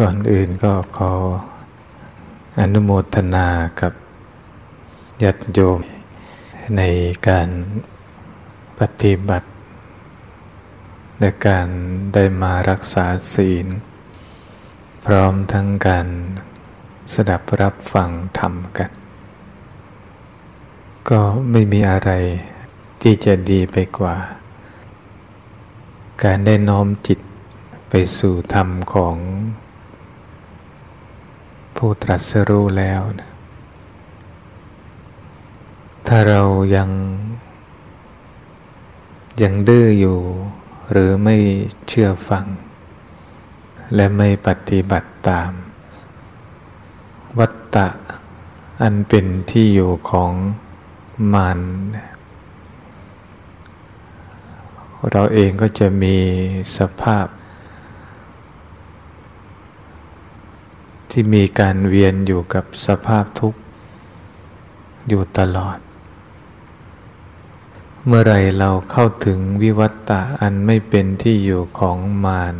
ก่อนอื่นก็ขออนุโมทนากับยัตโยมในการปฏิบัติ ในการได้มารักษาศีล พร้อมทั้งการสดับรับฟังธรรมกัน ก็ไม่มีอะไรที่จะดีไปกว่า การได้น้อมจิตไปสู่ธรรมของ ผู้ตรัสรู้แล้วนะถ้าเรายัง ยังดื้ออยู่ หรือไม่เชื่อฟัง และไม่ปฏิบัติตาม วัตตะ อันเป็นที่อยู่ของมารเราเองก็จะมีสภาพ ที่มีการเวียนอยู่กับสภาพทุกข์ อยู่ตลอด เมื่อไรเราเข้าถึงวิวัตตะอันไม่เป็นที่อยู่ของมาร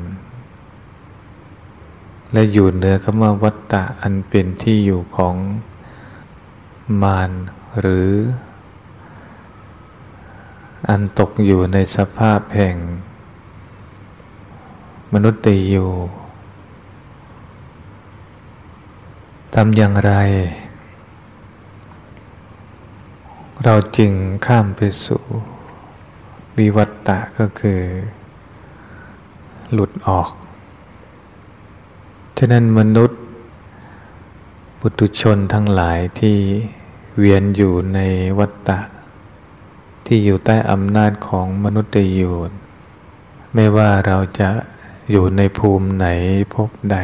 และอยู่เหนือคำว่าวัตตะอันเป็นที่อยู่ของมารหรือ อันตกอยู่ในสภาพแห่ง มนุษย์ตีอยู่ ทำอย่างไร เราจึงข้ามไปสู่วิวัตตะก็คือ หลุดออก ฉะนั้นมนุษย์ปุตุชนทั้งหลายที่เวียนอยู่ในวัตตะ ที่อยู่ใต้อำนาจของมนุษย์ยูนไม่ว่าเราจะอยู่ในภูมิไหนพบใด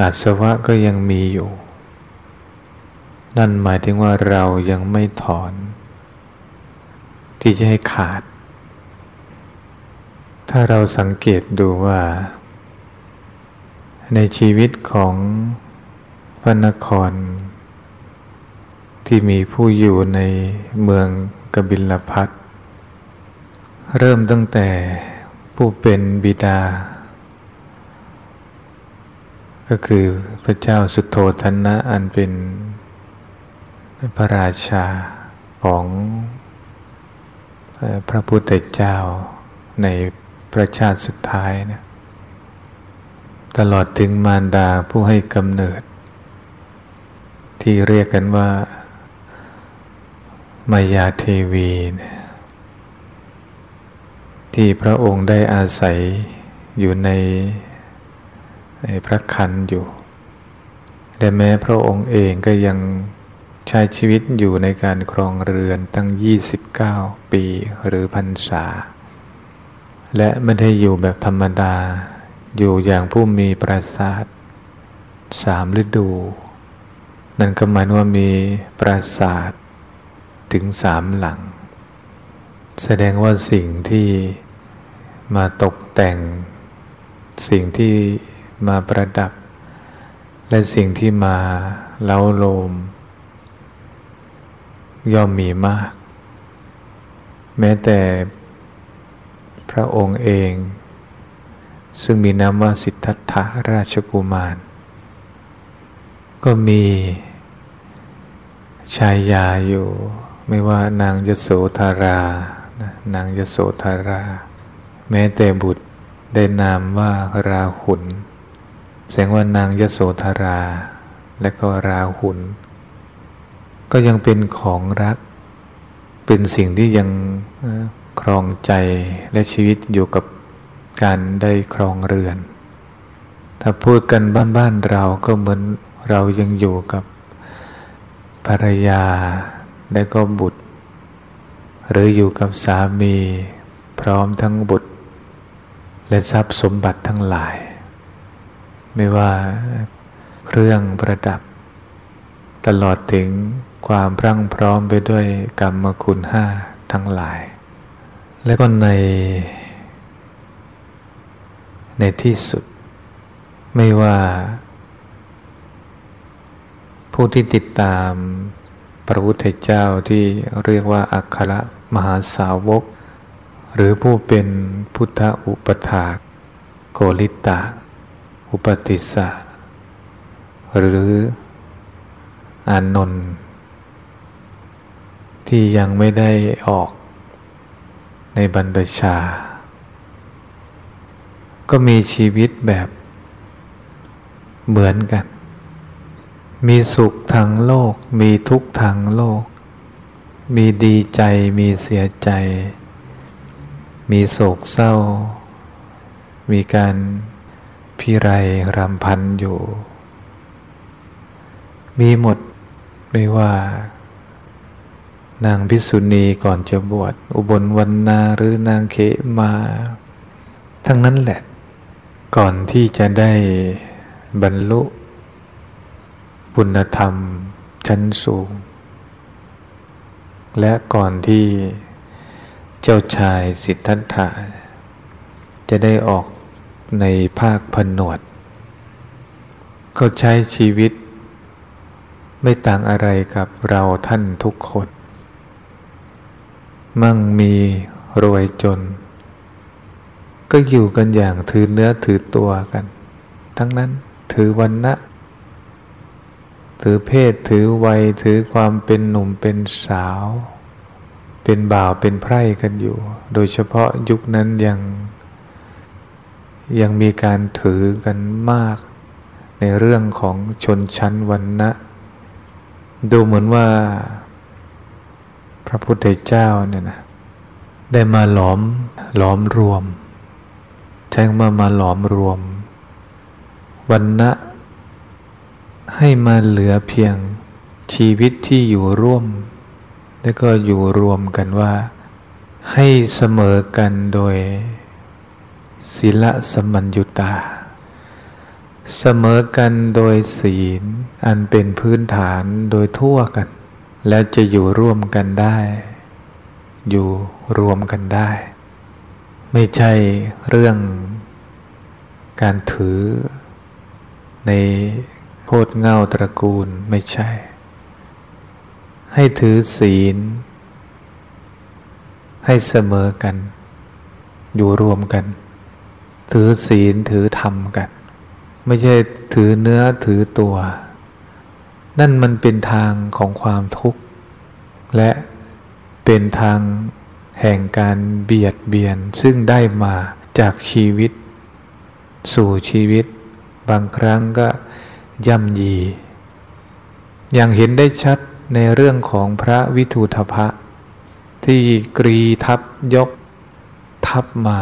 อาสวะก็ยังมีอยู่ นั่นหมายถึงว่าเรายังไม่ถอน ที่จะให้ขาด ถ้าเราสังเกตดูว่า ในชีวิตของพระนคร ที่มีผู้อยู่ในเมืองกบิลพัทเริ่มตั้งแต่ผู้เป็นบิดา ก็คือพระเจ้าสุโธธนะอันเป็นพระราชาของพระพุทธเจ้าในประชาติสุดท้ายนะตลอดถึงมารดาผู้ให้กำเนิด ที่เรียกกันว่ามายาเทวีที่พระองค์ได้อาศัยอยู่ใน พระคันอยู่แต่แม้พระองค์เองก็ยังใช้ชีวิตอยู่ในการครองเรือนตั้ง 29 ปีหรือพรรษา และไม่ได้อยู่แบบธรรมดา อยู่อย่างผู้มีปราสาทสามฤดู นั่นก็หมายว่ามีปราสาทถึงสามหลัง แสดงว่าสิ่งที่มาตกแต่งสิ่งที่ มาประดับ และสิ่งที่มาเล้าโลม ย่อมมีมาก แม้แต่พระองค์เอง ซึ่งมีนามว่าสิทธัตถะราชกุมาร ก็มีชายยาอยู่ ไม่ว่านางยโสธารานางยโสธารา แม้แต่บุตรได้นามว่าราหุล แสดงว่านางยโสธรา และก็ราหุลก็ยังเป็นของรัก เป็นสิ่งที่ยังครองใจและชีวิตอยู่กับการได้ครองเรือน ถ้าพูดกันบ้านๆเราก็เหมือนเรายังอยู่กับภรรยาและก็บุตร หรืออยู่กับสามีพร้อมทั้งบุตร และทรัพย์สมบัติทั้งหลาย ไม่ว่าเครื่องประดับ ตลอดถึงความพรั่งพร้อมไปด้วยกรรมคุณห้าทั้งหลาย และก็ใน ในที่สุด ไม่ว่า ผู้ที่ติดตามพระพุทธเจ้าที่เรียกว่าอัครมหาสาวก หรือผู้เป็นพุทธอุปถากโกริตะ อุปติสสะหรืออานนท์ที่ยังไม่ได้ออกในบรรพชา ก็มีชีวิตแบบเหมือนกัน มีสุขทางโลก มีทุกข์ทางโลก มีดีใจ มีเสียใจ มีโศกเศร้า มีการ พิไรรำพันอยู่ มีหมดไม่ว่า นางพิสุณีก่อนจะบวชอุบลวันนาหรือนางเขมา ทั้งนั้นแหละ ก่อนที่จะได้บรรลุคุณธรรมชั้นสูง และก่อนที่เจ้าชายสิทธัตถะจะได้ออก ในภาคผนวดเขาใช้ชีวิต ไม่ต่างอะไรกับเราท่านทุกคน มั่งมีรวยจน ก็อยู่กันอย่างถือเนื้อถือตัวกัน ทั้งนั้นถือวันนะถือเพศถือวัยถือความเป็นหนุ่มเป็นสาว เป็นบ่าวเป็นไพร่กันอยู่ โดยเฉพาะยุคนั้นยัง ยังมีการถือกันมาก ในเรื่องของชนชั้นวันนะดูเหมือนว่า พระพุทธเจ้าเนี่ยนะได้มาหลอมหลอมรวม ใช้มามาหลอมรวม วันนะให้มาเหลือเพียงชีวิตที่อยู่ร่วม แล้วก็อยู่รวมกันว่า ให้เสมอกันโดย ศีลสมัญยุตา เสมอกันโดยศีล อันเป็นพื้นฐานโดยทั่วกัน แล้วจะอยู่ร่วมกันได้ อยู่รวมกันได้ ไม่ใช่เรื่องการถือ ในโคตรเงาตระกูลไม่ใช่ ให้ถือศีล ให้เสมอกัน อยู่รวมกัน ถือศีลถือธรรมกัน ไม่ใช่ถือเนื้อถือตัว นั่นมันเป็นทางของความทุกข์ และเป็นทางแห่งการเบียดเบียนซึ่งได้มาจากชีวิต สู่ชีวิต บางครั้งก็ย่ำยี อย่างเห็นได้ชัดในเรื่องของพระวิทูธพะ ที่กรีทับยกทับมา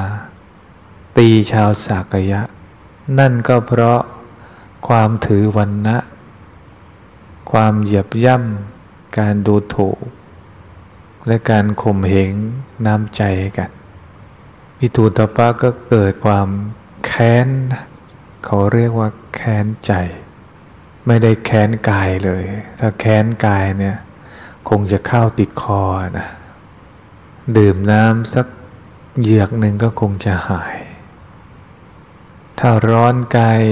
ตีชาวสากยะ นั่นก็เพราะความถือวันนะ ความเหยียบย่ำการดูถูก และการข่มเหงน้ำใจกันพิทูตปะก็เกิดความแค้น เขาเรียกว่าแค้นใจ ไม่ได้แค้นกายเลย ถ้าแค้นกายเนี่ยคงจะเข้าติดคอนะดื่มน้ำสักเหยือกหนึ่งก็คงจะหาย ถ้าร้อนกาย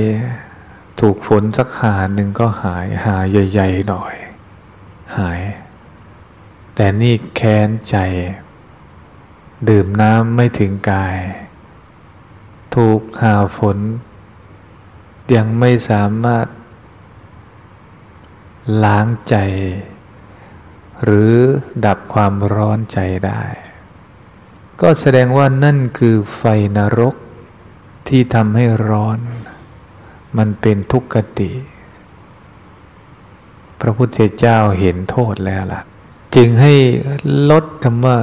ถูกฝนสักหาหนึ่งก็หายหาใหญ่ๆหน่อย หาย แต่นี่แค้นใจ ดื่มน้ำไม่ถึงกาย ถูกหาฝน ยังไม่สามารถ ล้างใจ หรือดับความร้อนใจได้ ก็แสดงว่านั่นคือไฟนรก ที่ทำให้ร้อน มันเป็นทุกขติ พระพุทธเจ้าเห็นโทษแล้วล่ะ จึงให้ลดคำว่า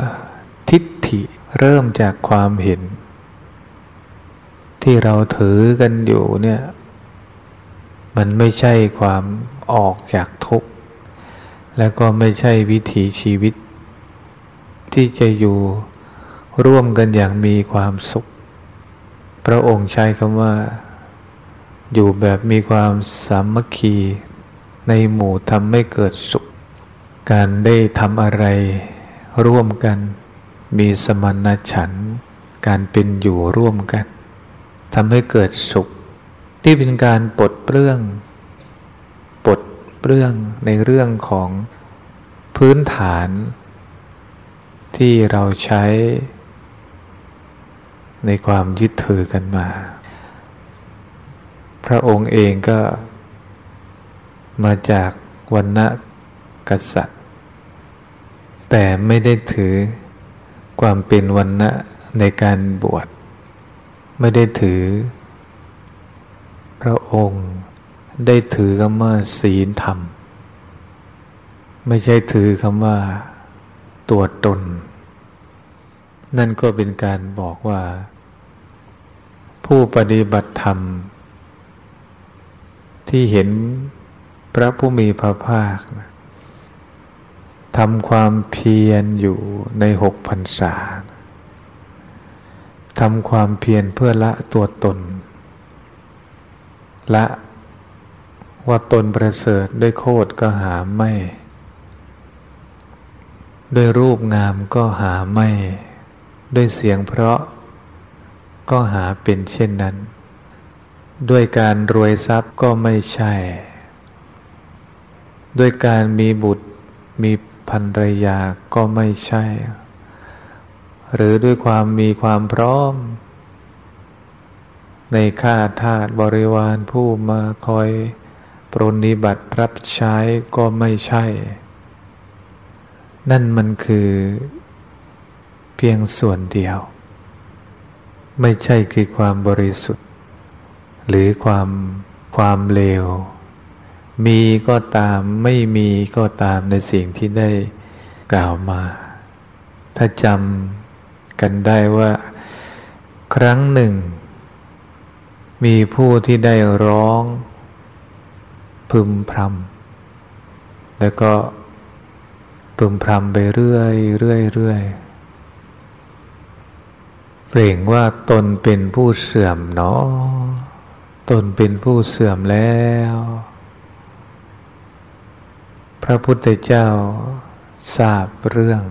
ทิฏฐิเริ่มจากความเห็น ที่เราถือกันอยู่เนี่ยมันไม่ใช่ความออกจากทุกข์ แล้วก็ไม่ใช่วิถีชีวิต ที่จะอยู่ร่วมกันอย่างมีความสุข พระองค์ใช้คำว่า อยู่แบบมีความสามัคคี ในหมู่ทำให้เกิดสุข การได้ทำอะไร ร่วมกัน มีสมณฉัน การเป็นอยู่ร่วมกันทำให้เกิดสุข ที่เป็นการปลดเปลื้องปลดเปลื้องในเรื่องของพื้นฐาน ที่เราใช้ ในความยึดถือกันมา พระองค์เองก็มาจากวันณะกษัตริย์ แต่ไม่ได้ถือความเป็นวันณะในการบวช ไม่ได้ถือ พระองค์ได้ถือคำว่าศีลธรรม ไม่ใช่ถือคำว่าตัวตน นั่นก็เป็นการบอกว่า ผู้ปฏิบัติธรรม ที่เห็นพระผู้มีพระภาคทำความเพียรอยู่ในหกพรรษาทำความเพียรเพื่อละตัวตน ละว่าตนประเสริฐด้วยโคตรก็หาไม่ ด้วยรูปงามก็หาไม่ ด้วยเสียงเพราะ ก็หาเป็นเช่นนั้น ด้วยการรวยทรัพย์ก็ไม่ใช่ ด้วยการมีบุตรมีภรรยาก็ไม่ใช่ หรือด้วยความมีความพร้อม ในข้าทาสบริวารผู้มาคอยปรนิบัติรับใช้ก็ไม่ใช่ นั่นมันคือเพียงส่วนเดียว ไม่ใช่คือความบริสุทธิ์ หรือความความเลว มีก็ตามไม่มีก็ตามในสิ่งที่ได้กล่าวมา ถ้าจำกันได้ว่า ครั้งหนึ่ง มีผู้ที่ได้ร้อง พึมพรำแล้วก็พึมพรำไปเรื่อยเรื่อยเรื่อย เปล่งว่าตนเป็นผู้เสื่อมเนาะตนเป็นผู้เสื่อมแล้ว พระพุทธเจ้าทราบเรื่อง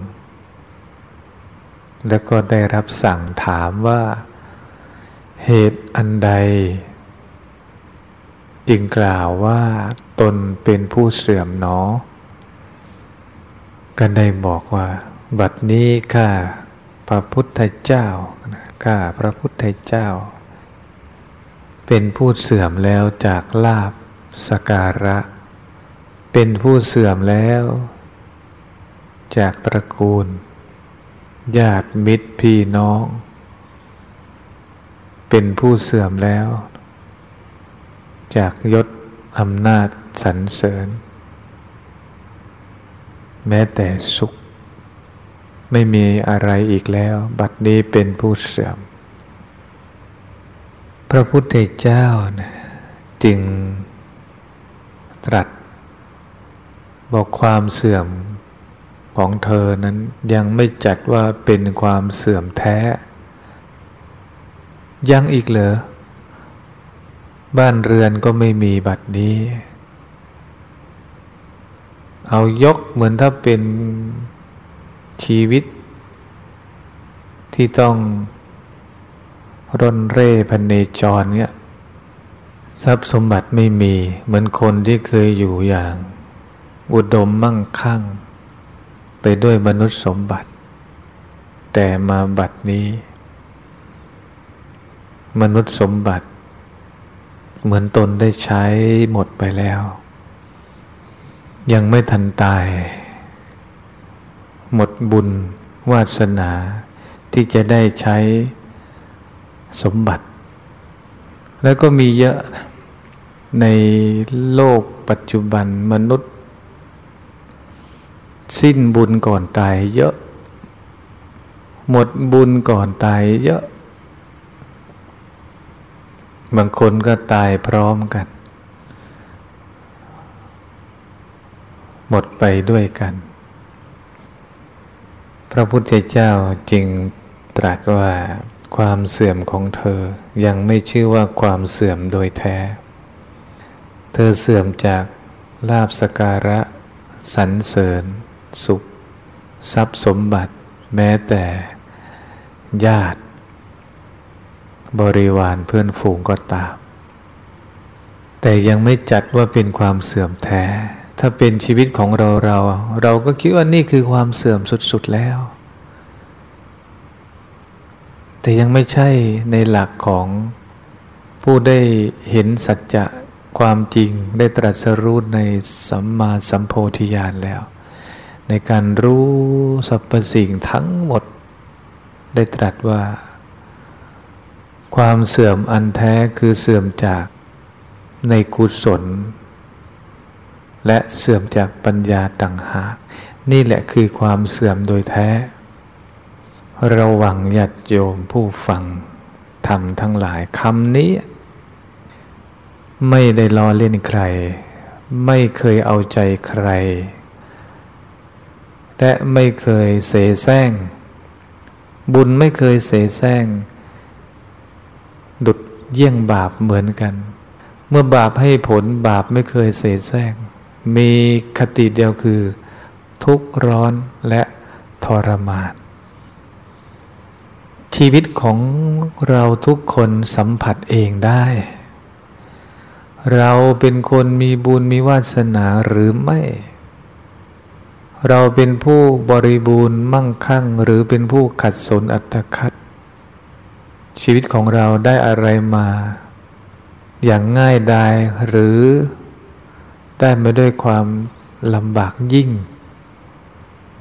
แล้วก็ได้รับสั่งถามว่า เหตุอันใด จึงกล่าวว่าตนเป็นผู้เสื่อมเนาะก็ได้บอกว่า บัดนี้ข้าพระพุทธเจ้า ข้าพระพุทธเจ้า เป็นผู้เสื่อมแล้วจากลาบสการะ เป็นผู้เสื่อมแล้ว จากตระกูล ญาติมิตรพี่น้อง เป็นผู้เสื่อมแล้ว จากยศอำนาจสรรเสริญ แม้แต่สุข ไม่มีอะไรอีกแล้ว บัดนี้เป็นผู้เสื่อม พระพุทธเจ้านะจึงตรัส บอกความเสื่อมของเธอนั้นยังไม่จัดว่าเป็นความเสื่อมแท้ ยังอีกเหรอ บ้านเรือนก็ไม่มีบัดนี้ เอายกเหมือนถ้าเป็น ชีวิต ที่ต้องร่นเร่พันเนจรเนี่ยทรัพย์สมบัติไม่มีเหมือนคนที่เคยอยู่อย่าง อุดมมั่งคั่ง ไปด้วยมนุษย์สมบัติ แต่มาบัดนี้ มนุษย์สมบัติ เหมือนตนได้ใช้หมดไปแล้ว ยังไม่ทันตาย หมดบุญวาสนา ที่จะได้ใช้สมบัติ แล้วก็มีเยอะในโลกปัจจุบันมนุษย์ สิ้นบุญก่อนตายเยอะ หมดบุญก่อนตายเยอะ บางคนก็ตายพร้อมกัน หมดไปด้วยกัน ระพุทธเจ้าจึงตรัสว่าความเสื่อมของเธอยังไม่ชื่อว่าความเสื่อมโดยแท้ เธอเสื่อมจากลาบสการะสรรเสริญ สุข ทรัพย์สมบัติ แม้แต่ ญาติ บริวารเพื่อนฝูงก็ตาม แต่ยังไม่จัดว่าเป็นความเสื่อมแท้ ถ้าเป็นชีวิตของเราเรา เราก็คิดว่านี่คือความเสื่อมสุดๆแล้ว แต่ยังไม่ใช่ในหลักของผู้ได้เห็นสัจจะความจริงได้ตรัสรู้ในสัมมาสัมโพธิญาณแล้ว ในการรู้สรรพสิ่งทั้งหมด ได้ตรัสว่า ความเสื่อมอันแท้คือเสื่อมจากในกุศล และเสื่อมจากปัญญาต่างหาก นี่แหละคือความเสื่อมโดยแท้ ระวังญาติโยมผู้ฟังทำทั้งหลายคำนี้ ไม่ได้ล้อเล่นใคร ไม่เคยเอาใจใคร และไม่เคยเสแสร้ง บุญไม่เคยเสแสร้ง ดุดเยี่ยงบาปเหมือนกัน เมื่อบาปให้ผลบาปไม่เคยเสแสร้ง มีคติเดียวคือ ทุกข์ร้อนและทรมาน ชีวิตของเราทุกคนสัมผัสเองได้ เราเป็นคนมีบุญมีวาสนาหรือไม่ เราเป็นผู้บริบูรณ์มั่งคั่งหรือเป็นผู้ขัดสนอัตคัดชีวิตของเราได้อะไรมา อย่างง่ายดายหรือ ได้มาด้วยความลำบากยิ่ง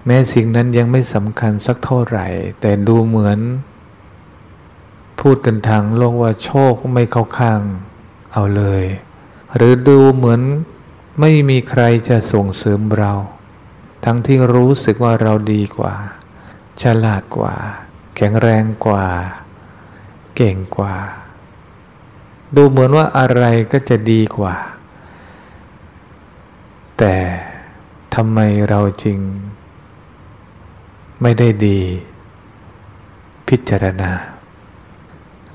แม้สิ่งนั้นยังไม่สำคัญสักเท่าไหร่ แต่ดูเหมือน พูดกันทางโลกว่าโชคไม่เข้าข้างเอาเลย หรือดูเหมือนไม่มีใครจะส่งเสริมเรา ทั้งที่รู้สึกว่าเราดีกว่า ฉลาดกว่า แข็งแรงกว่า เก่งกว่า ดูเหมือนว่าอะไรก็จะดีกว่า แต่ทำไมเราจริงไม่ได้ดี พิจารณา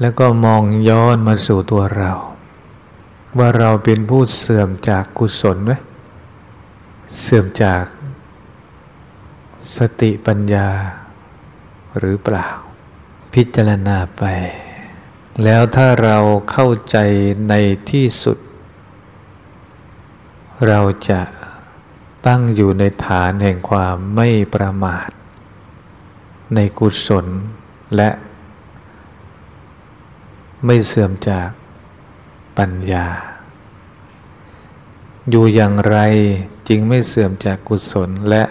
แล้วก็มองย้อนมาสู่ตัวเรา ว่าเราเป็นผู้เสื่อมจากกุศลไหมเสื่อมจาก สติปัญญา หรือเปล่า พิจารณาไป แล้วถ้าเราเข้าใจในที่สุด เราจะตั้งอยู่ในฐานแห่งความไม่ประมาท ในกุศลและไม่เสื่อมจากปัญญา อยู่อย่างไรจึงไม่เสื่อมจากกุศลและ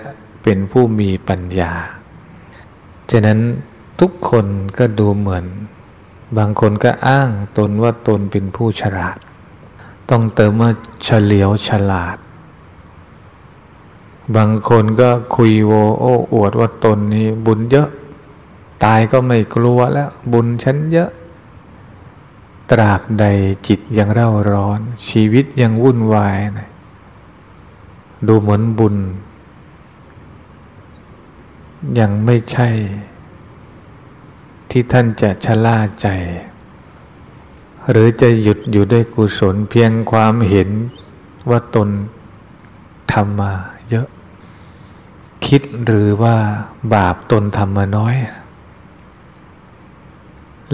เป็นผู้มีปัญญา ฉะนั้นทุกคนก็ดูเหมือน บางคนก็อ้างตนว่าตนเป็นผู้ฉลาด ต้องเติมว่าเฉลียวฉลาด บางคนก็คุยโวโอ้อวดว่าตนนี้บุญเยอะ ตายก็ไม่กลัวแล้ว บุญฉันเยอะ ตราบใดจิตยังเร่าร้อน ชีวิตยังวุ่นวายนะดูเหมือนบุญ ยังไม่ใช่ ที่ท่านจะชะล่าใจ หรือจะหยุดอยู่ด้วยกุศลเพียงความเห็นว่าตนทำมาเยอะ คิดหรือว่าบาปตนทำมาน้อย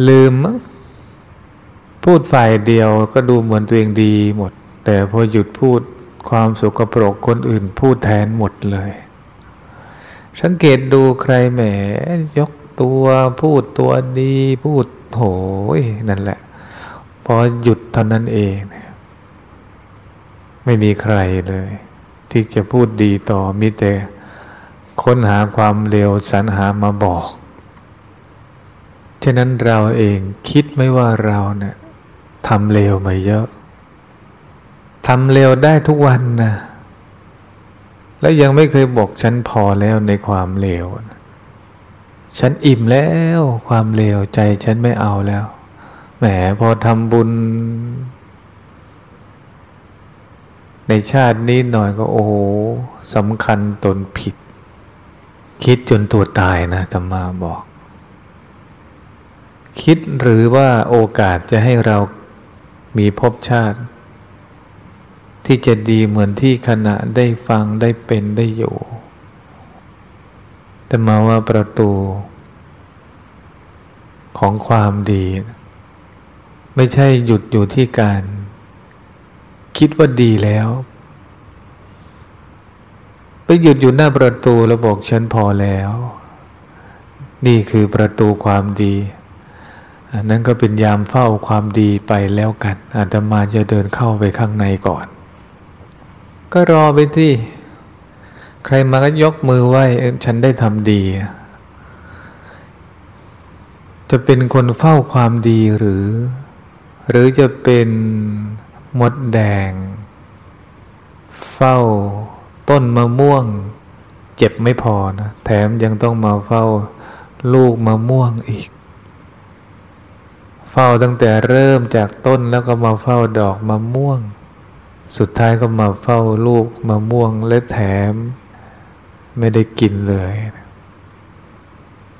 ลืมมั้งพูดฝ่ายเดียวก็ดูเหมือนตัวเองดีหมด แต่พอหยุดพูดความสุขปรกคนอื่นพูดแทนหมดเลย สังเกตดูใครแหมยกตัวพูดตัวดีพูดโหยนั่นแหละ พอหยุดเท่านั้นเอง ไม่มีใครเลย ที่จะพูดดีต่อมิแต่ค้นหาความเร็วสรรหามาบอก ฉะนั้นเราเองคิดไม่ว่าเราเนะี่ยทำเลวมาเยอะทำเลวได้ทุกวันนะแล้วยังไม่เคยบอกฉันพอแล้วในความเลวฉันอิ่มแล้วความเลวใจฉันไม่เอาแล้ว แหมพอทำบุญ ในชาตินี้หน่อยก็โอ้โหสำคัญตนผิด คิดจนตัวตายนะธรรมาบอก คิดหรือว่าโอกาสจะให้เรามีภพชาติ ที่จะดีเหมือนที่ขณะได้ฟังได้เป็นได้อยู่แต่มาว่าประตูของความดี ไม่ใช่หยุดอยู่ที่การ คิดว่าดีแล้ว ไปหยุดอยู่หน้าประตูแล้วบอกฉันพอแล้ว นี่คือประตูความดีอันนั้นก็เป็นยามเฝ้าความดีไปแล้วกันอาตมาจะเดินเข้าไปข้างในก่อน ก็รอไปที่ ใครมาก็ยกมือไหว้ฉันได้ทำดี จะเป็นคนเฝ้าความดีหรือ หรือจะเป็นมดแดง เฝ้าต้นมะม่วง เจ็บไม่พอนะแถมยังต้องมาเฝ้าลูกมะม่วงอีก เฝ้าตั้งแต่เริ่มจากต้นแล้วก็มาเฝ้าดอกมะม่วง สุดท้ายก็มาเฝ้าลูกมะม่วงและแถม ไม่ได้กินเลย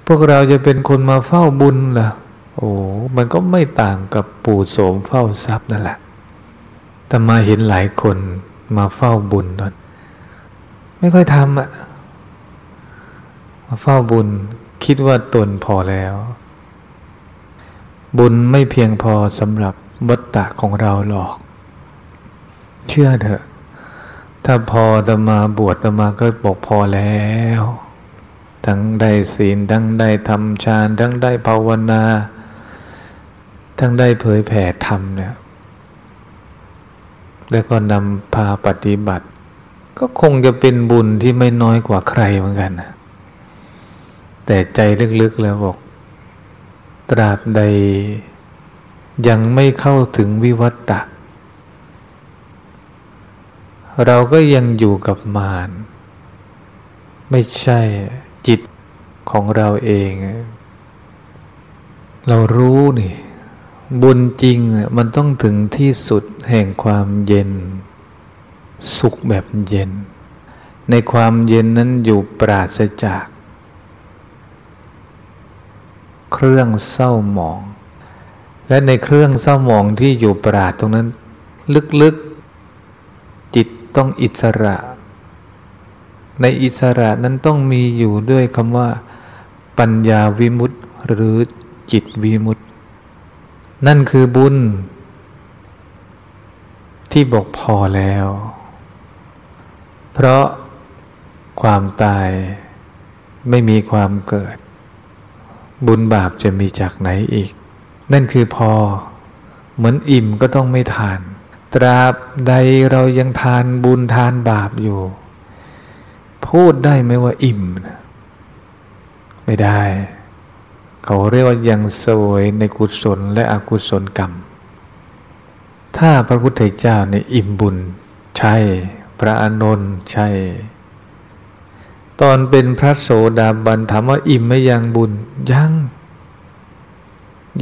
พวกเราจะเป็นคนมาเฝ้าบุญล่ะ โอ้มันก็ไม่ต่างกับปู่โสมเฝ้าทรัพย์นั่นแหละแต่มาเห็นหลายคนมาเฝ้าบุญตอนไม่ค่อยทำอะมาเฝ้าบุญคิดว่าตนพอแล้ว บุญไม่เพียงพอสำหรับวัตตะของเราหรอก เชื่อเถอะ ถ้าพอตมาบวชตมาก็บอกพอแล้ว ทั้งได้ศีลทั้งได้ทำฌานทั้งได้ภาวนา ทั้งได้เผยแผ่ธรรมเนี่ยแล้วก็นำพาปฏิบัติ ก็คงจะเป็นบุญที่ไม่น้อยกว่าใครเหมือนกันนะแต่ใจลึกๆแล้วบอกตราบใดยังไม่เข้าถึงวิวัตตะ เราก็ยังอยู่กับมารไม่ใช่จิตของเราเอง เรารู้นี่ บุญจริงมันต้องถึงที่สุดแห่งความเย็น สุขแบบเย็น ในความเย็นนั้นอยู่ปราศจาก เครื่องเศร้าหมอง และในเครื่องเศร้าหมองที่อยู่ปราดตรงนั้น ลึกๆจิตต้องอิสระ ในอิสระนั้นต้องมีอยู่ด้วยคำว่า ปัญญาวิมุตติหรือจิตวิมุตติ นั่นคือบุญ ที่บอกพอแล้ว เพราะความตายไม่มีความเกิด บุญบาปจะมีจากไหนอีก นั่นคือพอ เหมือนอิ่มก็ต้องไม่ทาน ตราบใดเรายังทานบุญทานบาปอยู่ พูดได้ไหมว่าอิ่ม ไม่ได้ เขาเรียกว่ายังสวยในกุศลและอกุศลกรรม ถ้าพระพุทธเจ้าในอิ่มบุญใช่ พระอนนท์ใช่ ตอนเป็นพระโสดาบันถามว่าอิ่มไม่ยังบุญ ยัง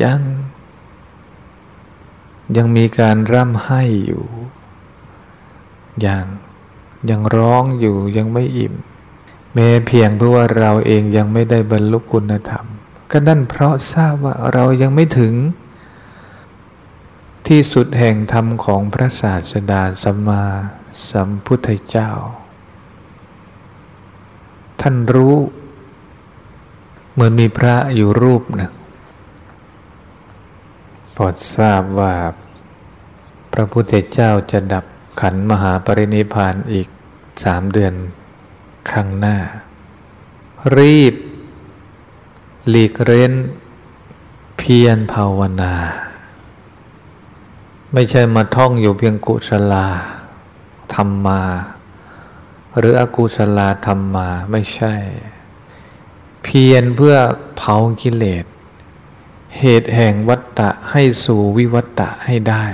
ยัง ยังมีการร่ำไห้อยู่ยังยังร้องอยู่ยังไม่อิ่มแม้เพียงเพราะว่าเราเองยังไม่ได้บรรลุคุณธรรม ก็นั่นเพราะทราบว่าเรายังไม่ถึง ที่สุดแห่งธรรมของพระศาสดาสัมมาสัมพุทธเจ้า ท่านรู้ เหมือนมีพระอยู่รูปหนึ่งพอทราบว่าพระพุทธเจ้าจะดับขันมหาปรินิพานอีกสามเดือนข้างหน้า รีบ หลีกเร้นเพียรภาวนา ไม่ใช่มาท่องอยู่เพียงกุศลาธรรมมาหรืออกุศลาธรรมมาไม่ใช่ เพียรเพื่อเผากิเลส เหตุแห่งวัตตะให้สู่วิวัตตะให้ได้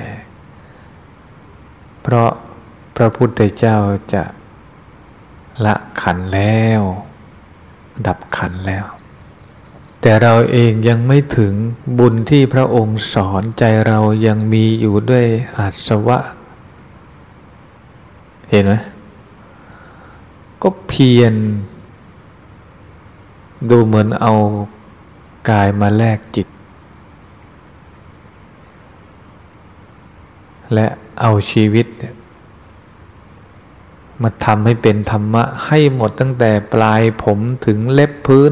เพราะพระพุทธเจ้าจะละขันแล้ว ดับขันแล้ว แต่เราเองยังไม่ถึงบุญที่พระองค์สอนใจเรายังมีอยู่ด้วยอาสวะ เห็นไหมก็เพียรดูเหมือนเอากายมาแลกจิต และเอาชีวิต มาทำให้เป็นธรรมะ ให้หมดตั้งแต่ปลายผมถึงเล็บพื้น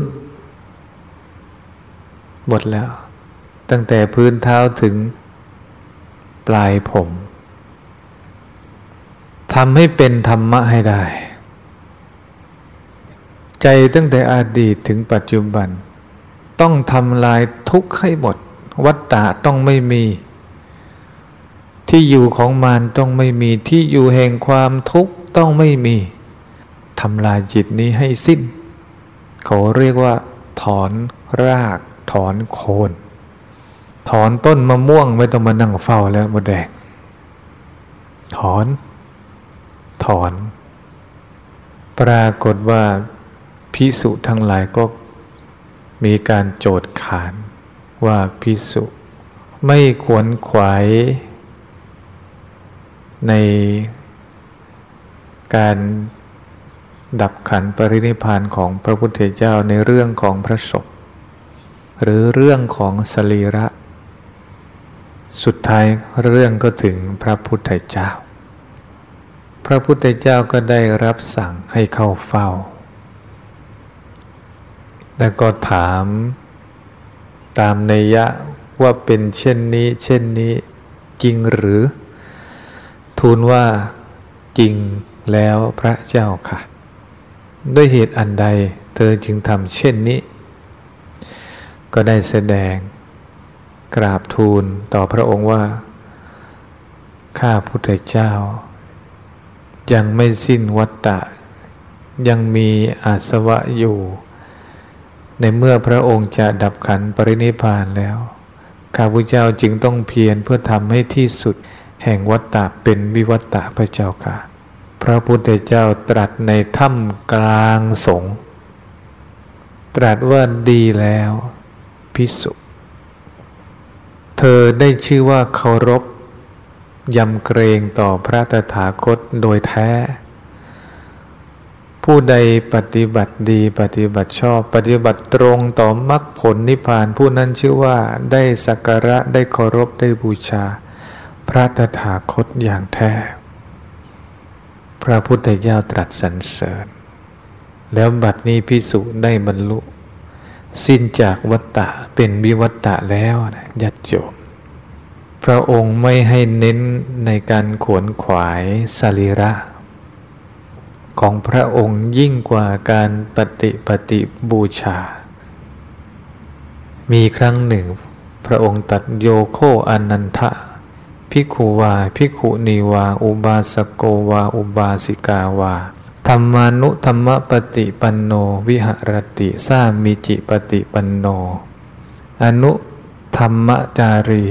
หมดแล้ว ตั้งแต่พื้นเท้าถึงปลายผมทำให้เป็นธรรมะให้ได้ ใจตั้งแต่อดีตถึงปัจจุบัน ต้องทำลายทุกข์ให้หมด วัตตะต้องไม่มี ที่อยู่ของมารต้องไม่มีที่อยู่แห่งความทุกข์ต้องไม่มีทำลายจิตนี้ให้สิ้น เขาเรียกว่า ถอนราก ถอนโคนถอนต้นมะม่วงไม่ต้องมานั่งเฝ้าแล้วมดแดง ถอน ถอน ปรากฏว่าพิสุทั้งหลายก็มีการโจทย์ขานว่าพิสุ ไม่ขวนขวายในการดับขันปรินิพานของพระพุทธเจ้าในเรื่องของพระศพ หรือเรื่องของสรีระ สุดท้ายเรื่องก็ถึงพระพุทธเจ้า พระพุทธเจ้าก็ได้รับสั่งให้เข้าเฝ้า แล้วก็ถามตามนัยยะว่าเป็นเช่นนี้เช่นนี้จริงหรือ ทูลว่าจริงแล้วพระเจ้าค่ะ ด้วยเหตุอันใดเธอจึงทำเช่นนี้ ก็ได้แสดง กราบทูลต่อพระองค์ว่า ข้าพุทธเจ้า ยังไม่สิ้นวัตตะ ยังมีอาสวะอยู่ ในเมื่อพระองค์จะดับขันปรินิพานแล้ว ข้าพุทธเจ้าจึงต้องเพียรเพื่อทำให้ที่สุดแห่งวัตตะเป็นวิวัตตะพระเจ้าค่ะ พระพุทธเจ้าตรัสในถ้ำกลางสงตรัสว่าดีแล้ว พิสุเธอได้ชื่อว่าเคารพยำเกรงต่อพระตถาคตโดยแท้ ผู้ใดปฏิบัติดีปฏิบัติชอบ ปฏิบัติตรงต่อมรรคผลนิพพาน ผู้นั้นชื่อว่าได้สักการะได้เคารพได้บูชา พระตถาคตอย่างแท้ พระพุทธเจ้าตรัสสรรเสริญ แล้วบัดนี้พิสุได้บรรลุ สิ้นจากวัตตะเป็นวิวัตตะแล้วนะยัดโยมพระองค์ไม่ให้เน้นในการขวนขวายสรีระ ของพระองค์ยิ่งกว่าการปฏิปฏิบูชา มีครั้งหนึ่ง พระองค์ตัดโยโคอนันทะพิกุวาพิกุนีวา อุบาสโกวา อุบาสิกาวา ธรรมานุธรรมปฏิปันโน วิหรติสามิจิปฏิปันโน อนุธรรมจารี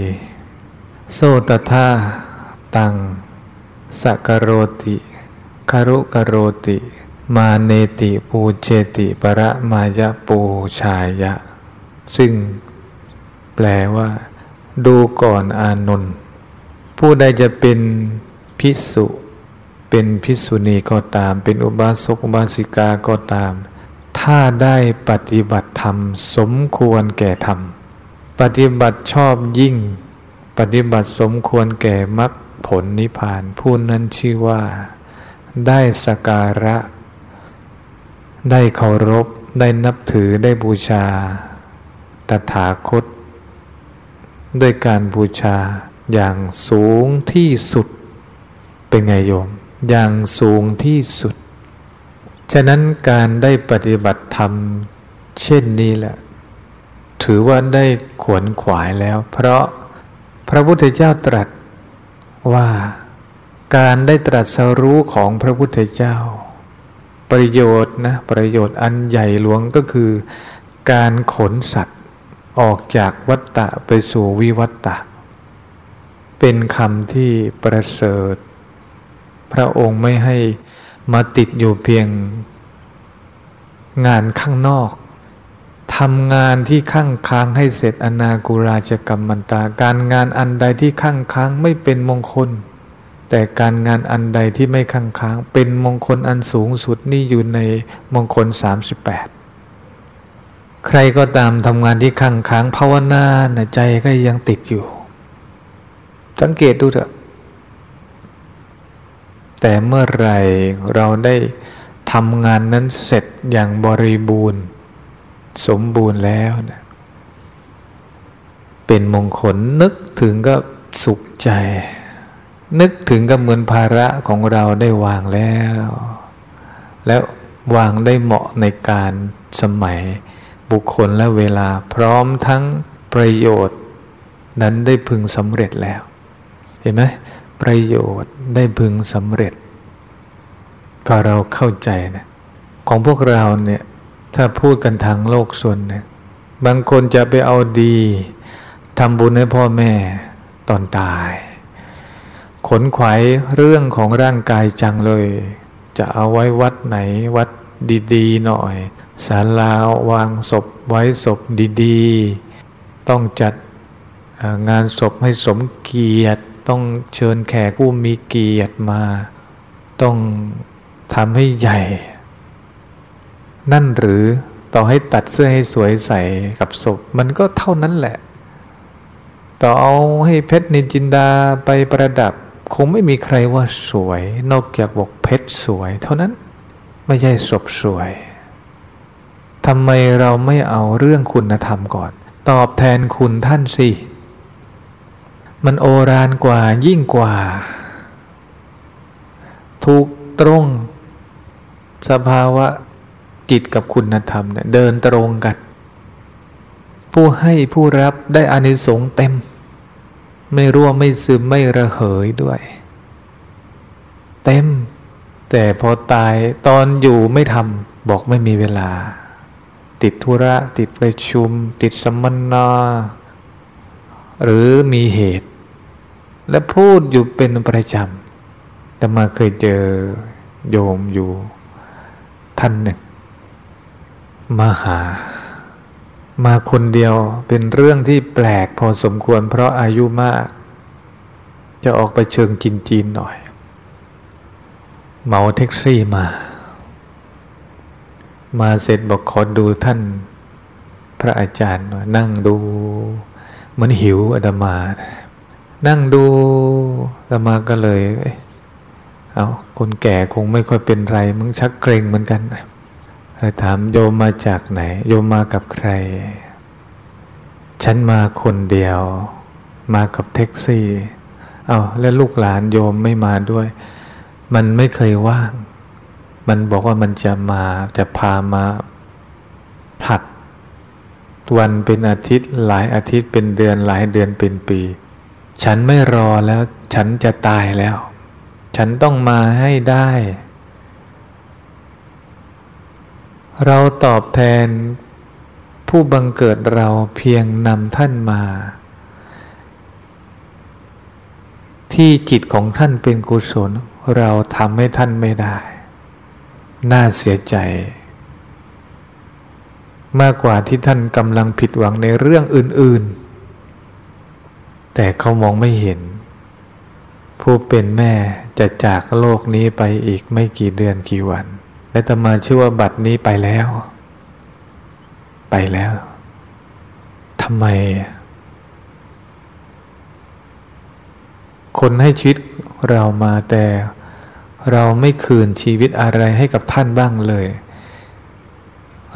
โสตธาตังสักโรติคารุกโรติ มาเนติปูเจติปรมายปูชายะ ซึ่งแปลว่า ดูก่อนอานนท์ผู้ใดจะเป็นพิสุ เป็นพิสุณีก็ตาม เป็นอุบาสกอุบาสิกาก็ตาม ถ้าได้ปฏิบัติธรรม สมควรแก่ธรรม ปฏิบัติชอบยิ่ง ปฏิบัติสมควรแก่มรรคผลนิพพานผู้นั้นชื่อว่า ได้สการะ ได้เคารพ ได้นับถือได้บูชา ตถาคต ด้วยการบูชาอย่างสูงที่สุดเป็นไงโยม อย่างสูงที่สุด ฉะนั้นการได้ปฏิบัติธรรม เช่นนี้แหละ ถือว่าได้ขวนขวายแล้ว เพราะพระพุทธเจ้าตรัสว่าการได้ตรัสรู้ของพระพุทธเจ้า ประโยชน์นะประโยชน์อันใหญ่หลวงก็คือ การขนสัตว์ออกจากวัฏฏะไปสู่วิวัฏฏะเป็นคำที่ประเสริฐ พระองค์ไม่ให้มาติดอยู่เพียงงานข้างนอกทำงานที่ข้างค้างให้เสร็จอนากุราชกรรมมันตา การงานอันใดที่ข้างค้างไม่เป็นมงคล แต่การงานอันใดที่ไม่ค้างค้าง เป็นมงคลอันสูงสุดนี่อยู่ในมงคล 38 ใครก็ตามทำงานที่ค้างค้างภาวนาใจก็ยังติดอยู่ สังเกตดูเถอะ แต่เมื่อไรเราได้ทำงานนั้นเสร็จอย่างบริบูรณ์ สมบูรณ์แล้วนะเป็นมงคลนึกถึงก็สุขใจ นึกถึงกับเหมือนภาระของเราได้วางแล้ว แล้ววางได้เหมาะในการสมัยบุคคลและเวลาพร้อมทั้งประโยชน์ นั้นได้พึงสำเร็จแล้ว เห็นไหม ประโยชน์ได้พึงสำเร็จพอเราเข้าใจนะของพวกเราเนี่ยถ้าพูดกันทางโลกส่วนเนี่ยบางคนจะไปเอาดีทำบุญให้พ่อแม่ตอนตาย ขนขวายเรื่องของร่างกายจังเลย จะเอาไว้วัดไหนวัดดีๆหน่อยศาลาวางศพไว้ศพดีๆ ต้องจัดงานศพให้สมเกียรติ ต้องเชิญแขกผู้มีเกียรติมา ต้องทำให้ใหญ่ นั่นหรือต่อให้ตัดเสื้อให้สวยใส่กับศพ มันก็เท่านั้นแหละ ต่อเอาให้เพชรนินจินดาไปประดับ คงไม่มีใครว่าสวย นอกจากบอกเพชรสวย เท่านั้นไม่ใช่ศพสวยทำไมเราไม่เอาเรื่องคุณธรรมก่อน ตอบแทนคุณท่านสิ มันโอรานกว่ายิ่งกว่า ถูกตรง สภาวะกิจกับคุณธรรมเนี่ยเดินตรงกัน ผู้ให้ผู้รับได้อานิสงส์เต็ม ไม่รั่วไม่ซึมไม่ระเหยด้วย เต็ม แต่พอตายตอนอยู่ไม่ทำบอกไม่มีเวลา ติดธุระ ติดประชุม ติดสัมมนา หรือมีเหตุ และพูดอยู่เป็นประจำแต่มาเคยเจอโยมอยู่ท่านหนึ่ง มาหา มาคนเดียวเป็นเรื่องที่แปลกพอสมควรเพราะอายุมาก จะออกไปเชิงจีนๆหน่อยเมาแท็กซี่มา มาเสร็จบอกขอดูท่านพระอาจารย์นั่งดู เหมือนหิวอาตมาร นั่งดูอาตมาก็เลยเอาคนแก่คงไม่ค่อยเป็นไรมึงชักเกรงเหมือนกันถามโยมมาจากไหน โยมมากับใคร ฉันมาคนเดียว มากับแท็กซี่เอาแล้วลูกหลานโยมไม่มาด้วย มันไม่เคยว่าง มันบอกว่ามันจะมาจะพามาผัดวันเป็นอาทิตย์หลายอาทิตย์เป็นเดือนหลายเดือนเป็นปี ฉันไม่รอแล้ว ฉันจะตายแล้ว ฉันต้องมาให้ได้ เราตอบแทนผู้บังเกิดเราเพียงนำท่านมา ที่จิตของท่านเป็นกุศล เราทำให้ท่านไม่ได้ น่าเสียใจ มากกว่าที่ท่านกำลังผิดหวังในเรื่องอื่น ๆ แต่เขามองไม่เห็น ผู้เป็นแม่จะจากโลกนี้ไปอีกไม่กี่เดือนกี่วัน และตมาชื่อว่าบัตรนี้ไปแล้ว ไปแล้วทำไม คนให้ชีวิตเรามาแต่เราไม่คืนชีวิตอะไรให้กับท่านบ้างเลย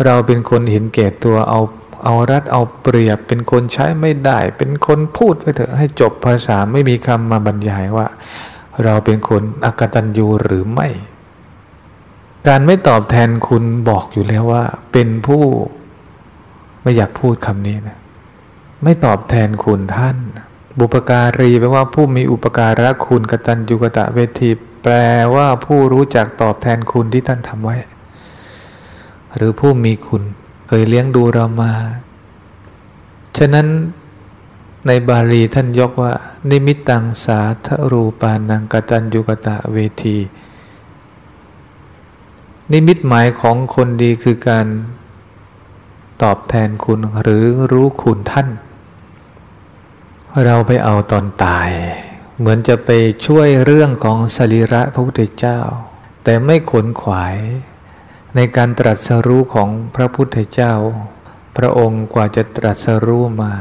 เราเป็นคนเห็นแก่ตัวเอา เอารัดเอาเปรียบ เป็นคนใช้ไม่ได้ เป็นคนพูดไปเถอะให้จบภาษาไม่มีคำมาบรรยายว่า เราเป็นคนอกตัญญูหรือไม่ การไม่ตอบแทนคุณบอกอยู่แล้วว่า เป็นผู้ไม่อยากพูดคำนี้นะไม่ตอบแทนคุณท่าน บุปการีแปลว่าผู้มีอุปการะคุณกตัญญูกตะเวทีแปลว่าผู้รู้จักตอบแทนคุณที่ท่านทำไว้ หรือผู้มีคุณ เคยเลี้ยงดูเรามา ฉะนั้นในบาลีท่านยกว่า นิมิตังสาธรูปานังกตัญญูกตะเวที นิมิตหมายของคนดีคือการตอบแทนคุณหรือรู้คุณท่าน เราไปเอาตอนตาย เหมือนจะไปช่วยเรื่องของสรีระพระพุทธเจ้า แต่ไม่ขนขวาย ในการตรัสรู้ของพระพุทธเจ้า พระองค์กว่าจะตรัสรู้มา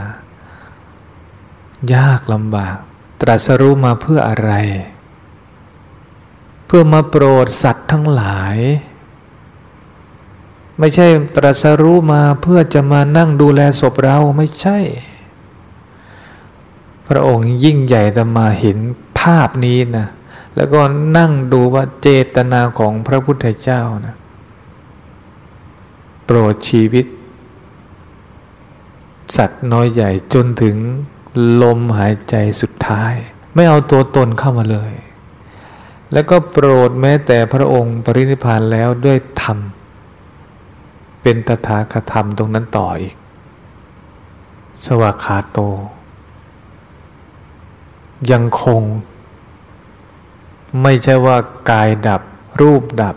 ยากลำบาก ตรัสรู้มาเพื่ออะไร เพื่อมาโปรดสัตว์ทั้งหลาย ไม่ใช่ตรัสรู้มาเพื่อจะมานั่งดูแลศพเราไม่ใช่ พระองค์ยิ่งใหญ่แต่มาเห็นภาพนี้นะแล้วก็นั่งดูว่าเจตนาของพระพุทธเจ้านะ ปรดชีวิต สัตว์น้อยใหญ่จนถึงลมหายใจสุดท้าย ไม่เอาตัวตนเข้ามาเลย แล้วก็โปรดแม้แต่พระองค์ปรินิพานแล้วด้วยธรรม เป็นตถาคธรรมตรงนั้นต่ออีก สวากขาโต ยังคง ไม่ใช่ว่ากายดับรูปดับ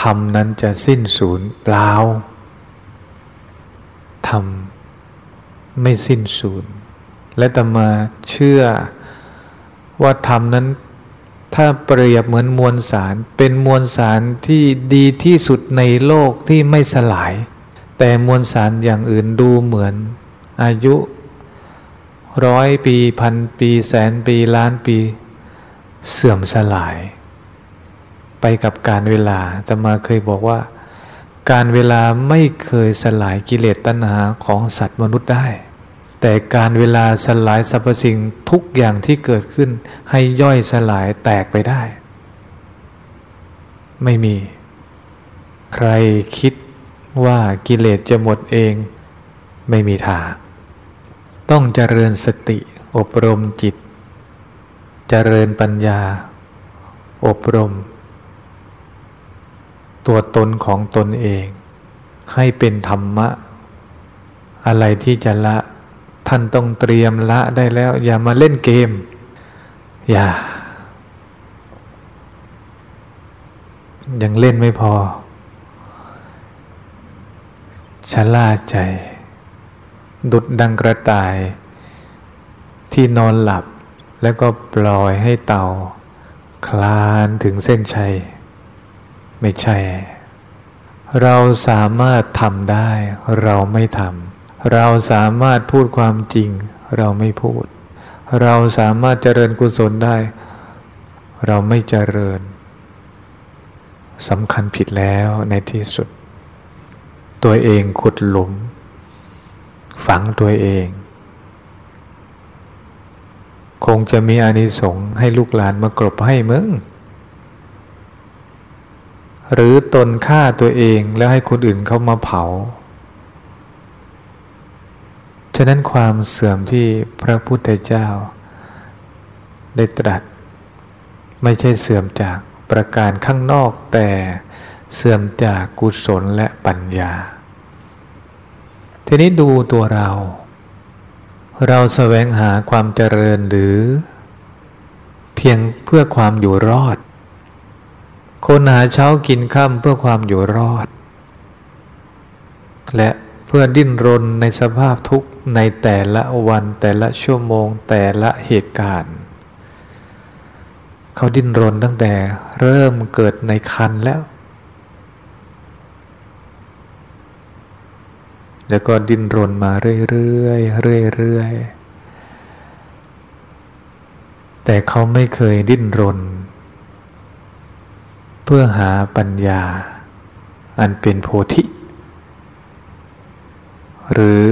ธรรมนั้นจะสิ้นสูญเปล่า ธรรมไม่สิ้นสูญและตมาเชื่อว่าธรรมนั้น ถ้าเปรียบเหมือนมวลสาร เป็นมวลสารที่ดีที่สุดในโลกที่ไม่สลาย แต่มวลสารอย่างอื่นดูเหมือน อายุร้อยปีพันปีแสนปีล้านปี เสื่อมสลาย ไปกับการเวลาแต่มาเคยบอกว่า การเวลาไม่เคยสลายกิเลสตัณหาของสัตว์มนุษย์ได้ แต่การเวลาสลายสรรพสิ่งทุกอย่างที่เกิดขึ้นให้ย่อยสลายแตกไปได้ ไม่มี ใครคิดว่ากิเลสจะหมดเองไม่มีทาง ต้องเจริญสติอบรมจิต เจริญปัญญา อบรม ตัวตนของตนเอง ให้เป็นธรรมะ อะไรที่จะละ ท่านต้องเตรียมละได้แล้ว อย่ามาเล่นเกม อย่า ยังเล่นไม่พอชะล่าใจ ดุดดังกระต่าย ที่นอนหลับ แล้วก็ปล่อยให้เต่า คลานถึงเส้นชัย ไม่ใช่ เราสามารถทำได้เราไม่ทำเราสามารถพูดความจริง เราไม่พูด เราสามารถเจริญกุศลได้ เราไม่เจริญสำคัญผิดแล้วในที่สุด ตัวเองขุดหลุม ฝังตัวเอง คงจะมีอานิสงส์ให้ลูกหลานมากรบให้มึง หรือตนฆ่าตัวเองแล้วให้คนอื่นเขามาเผา ฉะนั้นความเสื่อมที่พระพุทธเจ้า ได้ตรัส ไม่ใช่เสื่อมจากประการข้างนอกแต่เสื่อมจากกุศลและปัญญา ทีนี้ดูตัวเรา เราแสวงหาความเจริญหรือ เพียงเพื่อความอยู่รอด คนหาเช้ากินข้าเพื่อความอยู่รอด และเพื่อดิ้นรนในสภาพทุกข์ในแต่ละวันแต่ละชั่วโมงแต่ละเหตุการณ์ เขาดิ้นรนตั้งแต่เริ่มเกิดในคันแล้ว แล้วก็ดิ้นรนมาเรื่อยๆเรื่อยๆแต่เขาไม่เคยดิ้นรน พื่อหาปัญญา อันเป็นโพธิ หรือ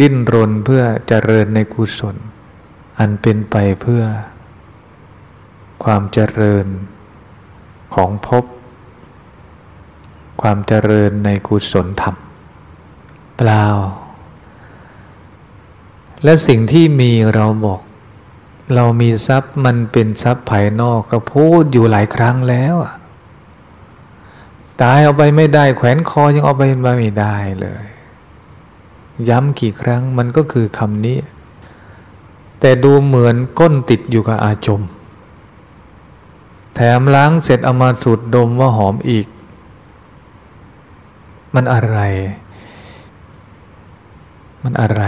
ดิ้นรนเพื่อเจริญในกุศล อันเป็นไปเพื่อ ความเจริญของภพความเจริญในกุศลธรรม เปล่า และสิ่งที่มีเราบอก เรามีทรัพย์มันเป็นทรัพย์ภายนอกก็พูดอยู่หลายครั้งแล้วตายเอาไปไม่ได้ แขวนคอยังเอาไปไม่ได้เลย ย้ำกี่ครั้งมันก็คือคำนี้ แต่ดูเหมือนก้นติดอยู่กับอาจม แถมล้างเสร็จเอามาสูดดมว่าหอมอีก มันอะไร มันอะไร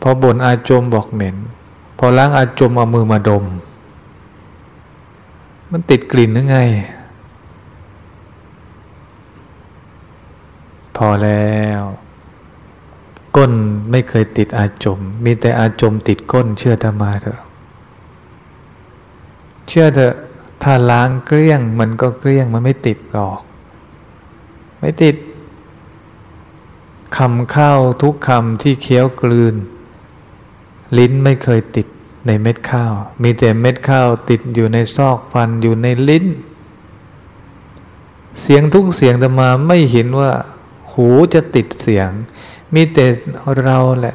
พอบนอาจมบอกเหม็น อล้างอาจมเอามือมาดม มันติดกลิ่นหรือไง พอแล้ว ก้นไม่เคยติดอาจม มีแต่อาจมติดก้นเชื่อธรรมาเถอะ เชื่อเถอะถ้าล้างเกลี้ยงมันก็เกลี้ยงมันไม่ติดหรอก ไม่ติดคำเข้าทุกคำที่เคี้ยวกลืน ลิ้นไม่เคยติด ในเม็ดข้าว มีแต่เม็ดข้าวติดอยู่ในซอกฟันอยู่ในลิ้น เสียงทุกเสียงแต่มาไม่เห็นว่า หูจะติดเสียง มีแต่เราแหละ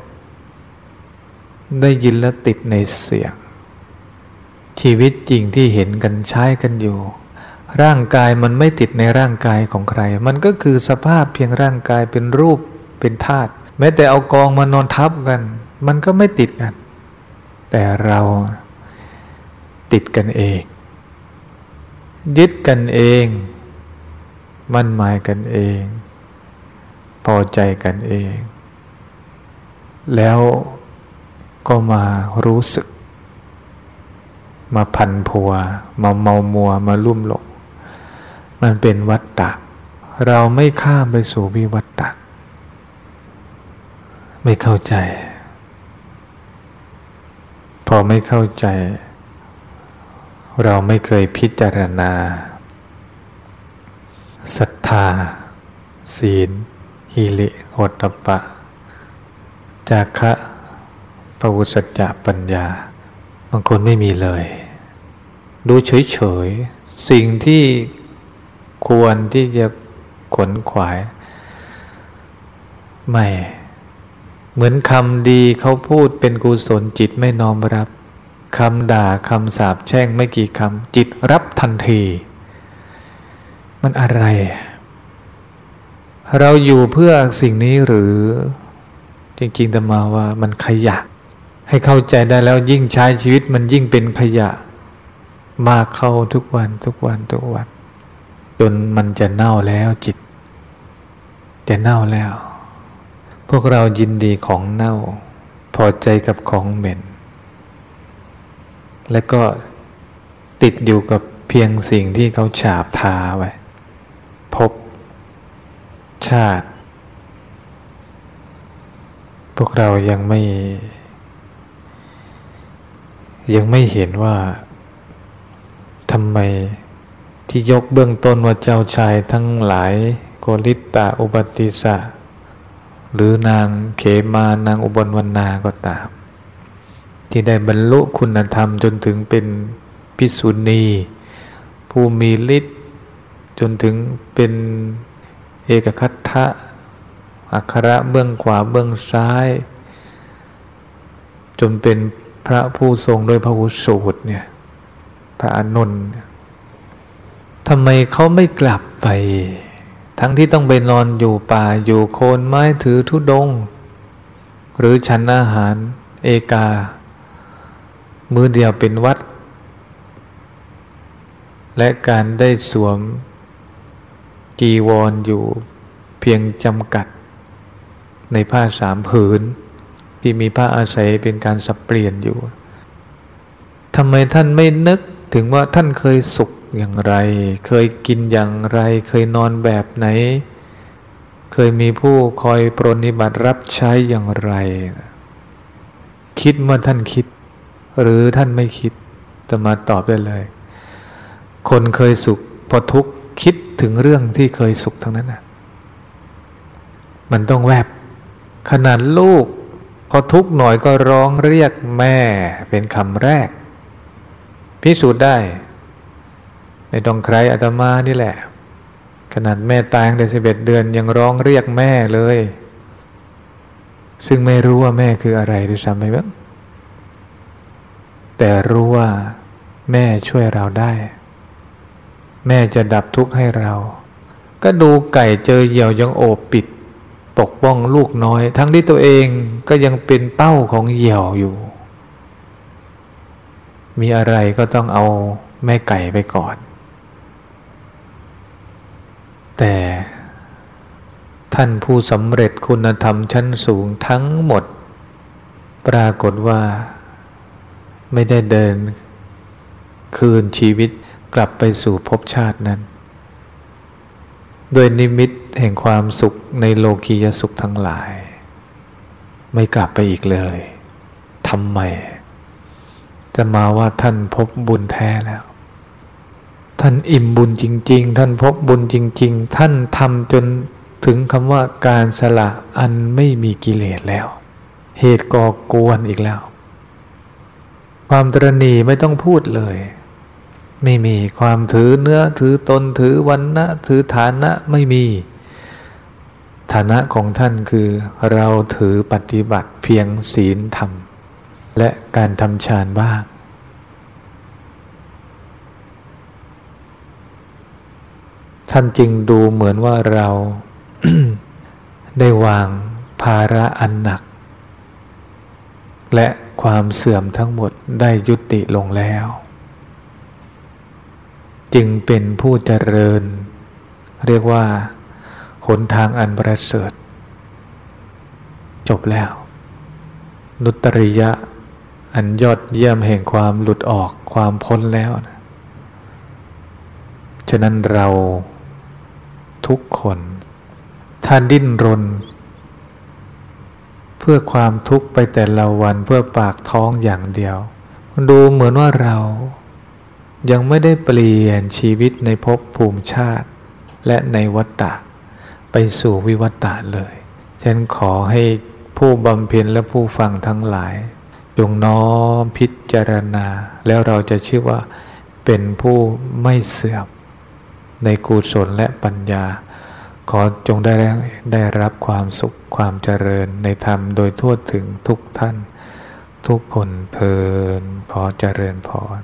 ได้ยินแล้วติดในเสียง ชีวิตจริงที่เห็นกันใช้กันอยู่ ร่างกายมันไม่ติดในร่างกายของใคร มันก็คือสภาพเพียงร่างกายเป็นรูปเป็นธาตุแม้แต่เอากองมานอนทับกัน มันก็ไม่ติดกัน แต่เราติดกันเอง ยึดกันเอง มั่นหมายกันเอง พอใจกันเอง แล้วก็มารู้สึก มาพันพัว มาเมามัวมาลุ่มหลงมันเป็นวัฏฏะเราไม่ข้ามไปสู่วิวัฏฏะไม่เข้าใจ พอไม่เข้าใจ เราไม่เคยพิจารณาศรัทธา ศีลฮิริโอตปะ จาคะปวุสัจจะปัญญา บางคนไม่มีเลย ดูเฉยๆ สิ่งที่ควรที่จะขนขวาย ไม่ เหมือนคำดีเขาพูดเป็นกุศลจิตไม่น้อมรับคำด่าคำสาปแช่งไม่กี่คำจิตรับทันที มันอะไร เราอยู่เพื่อสิ่งนี้หรือจริงๆแต่มาว่ามันขยะ ให้เข้าใจได้แล้วยิ่งใช้ชีวิตมันยิ่งเป็นขยะ มากเข้าทุกวันทุกวันทุกวัน จนมันจะเน่าแล้วจิต จะเน่าแล้ว พวกเรายินดีของเน่า พอใจกับของเหม็น และก็ติดอยู่กับเพียงสิ่งที่เขาฉาบทาไว้พบ ชาติ พวกเรายังไม่ ยังไม่เห็นว่าทำไมที่ยกเบื้องต้นว่าเจ้าชายทั้งหลาย โกริตตาอุบัติสะ หรือนางเขมานางอุบลวรรณาก็ตาม ที่ได้บรรลุคุณธรรมจนถึงเป็นพิสุณี ผู้มีฤทธิ์จนถึงเป็นเอกคัตทะอัคระเบื้องขวาเบื้องซ้าย จนเป็นพระผู้ทรงโดยพระหุสูตรเนี่ยพระอนุนทำไมเขาไม่กลับไป ทั้งที่ต้องไปนอนอยู่ป่าอยู่โคนไม้ถือทุดง หรือฉันอาหารเอกา มือเดียวเป็นวัด และการได้สวมกีวรออยู่เพียงจำกัด ในผ้าสามผืน ที่มีผ้าอาศัยเป็นการสับเปลี่ยนอยู่ทำไมท่านไม่นึกถึงว่าท่านเคยสุข อย่างไร เคยกินอย่างไร เคยนอนแบบไหน เคยมีผู้คอยปรนิบัติรับใช้อย่างไร คิดเมื่อท่านคิด หรือท่านไม่คิดจะมาตอบได้เลย คนเคยสุขพอทุกข์คิดถึงเรื่องที่เคยสุขทั้งนั้นนะมันต้องแวบ ขนาดลูกพอทุกข์หน่อยก็ร้องเรียกแม่เป็นคำแรก พิสูจน์ได้ ไม่ต้องใครอาตมานี่แหละ ขนาดแม่ตายตั้งแต่สิบเอ็ดเดือนยังร้องเรียกแม่เลย ซึ่งไม่รู้ว่าแม่คืออะไรด้วยซ้ำไปบ้างแต่รู้ว่าแม่ช่วยเราได้ แม่จะดับทุกข์ให้เรา ก็ดูไก่เจอเหยี่ยวยังโอบปิด ปกป้องลูกน้อย ทั้งที่ตัวเองก็ยังเป็นเป้าของเหยี่ยวอยู่ มีอะไรก็ต้องเอาแม่ไก่ไปก่อน แต่ท่านผู้สำเร็จคุณธรรมชั้นสูงทั้งหมด ปรากฏว่า ไม่ได้เดิน คืนชีวิตกลับไปสู่ภพชาตินั้น โดยนิมิตแห่งความสุขในโลกียสุขทั้งหลาย ไม่กลับไปอีกเลยทำไม จะมาว่าท่านพบบุญแท้แล้ว ท่านอิ่มบุญจริง ๆ ท่านพบบุญจริง ๆ ท่านทำจนถึงคำว่าการสละอันไม่มีกิเลสแล้ว เหตุก่อกวนอีกแล้ว ความตรณีไม่ต้องพูดเลย ไม่มีความถือเนื้อถือตนถือวันนะถือฐานะไม่มี ฐานะของท่านคือเราถือปฏิบัติเพียงศีลธรรม และการทำฌานบ้าง ท่านจึงดูเหมือนว่าเรา ได้วางภาระอันหนัก และความเสื่อมทั้งหมดได้ยุติลงแล้ว จึงเป็นผู้เจริญ เรียกว่า หนทางอันประเสริฐ จบแล้ว นุตริยะ อันยอดเยี่ยมแห่งความหลุดออกความพ้นแล้วนะฉะนั้นเรา ทุกคน ท่านดิ้นรน เพื่อความทุกข์ไปแต่ละวันเพื่อปากท้องอย่างเดียว ดูเหมือนว่าเรา ยังไม่ได้เปลี่ยนชีวิตในภพภูมิชาติ และในวัฏฏะไปสู่วิวัฏฏะเลยฉันขอให้ผู้บำเพ็ญและผู้ฟังทั้งหลาย จงน้อมพิจารณา แล้วเราจะชื่อว่าเป็นผู้ไม่เสื่อม ในกุศลและปัญญา ขอจงได้ได้รับความสุขความเจริญในธรรมโดยทั่วถึงทุกท่าน ทุกคนเทินขอเจริญพร